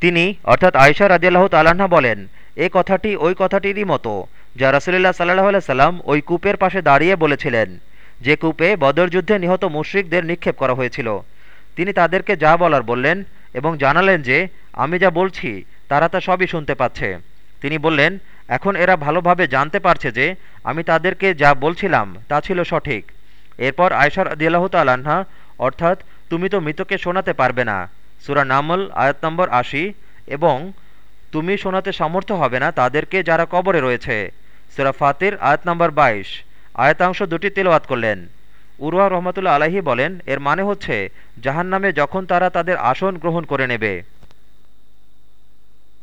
তিনি, অর্থাৎ আয়সা রাজিয়াল্লাহ তাল্লাহা বলেন, এ কথাটি ওই কথাটিরই মতো, যা রসুলিল্লাহ সাল্লাহ সাল্লাম ওই কূপের পাশে দাঁড়িয়ে বলেছিলেন, যে কূপে বদর যুদ্ধে নিহত মুশ্রিকদের নিক্ষেপ করা হয়েছিল। তিনি তাদেরকে যা বলার বললেন এবং জানালেন যে, আমি যা বলছি, তারা তা সবই শুনতে পাচ্ছে। তিনি বললেন, এখন এরা ভালোভাবে জানতে পারছে যে, আমি তাদেরকে যা বলছিলাম, তা ছিল সঠিক। এরপর আয়সার আদিয়াল্লাহ তাল্লাহা অর্থাৎ, তুমি তো মৃতকে শোনাতে পারবে না। সুরা নামল, আয়াত নম্বর আশি, এবং তুমি শোনাতে সামর্থ্য হবে না তাদেরকে যারা কবরে রয়েছে। সুরা ফাতির, আয়াত নম্বর বাইশ, আয়তাংশ দুটি তেলওয়াত করলেন। উরওয়া রহমতুল্লা আলাহি বলেন, এর মানে হচ্ছে জাহান নামে যখন তারা তাদের আসন গ্রহণ করে নেবে।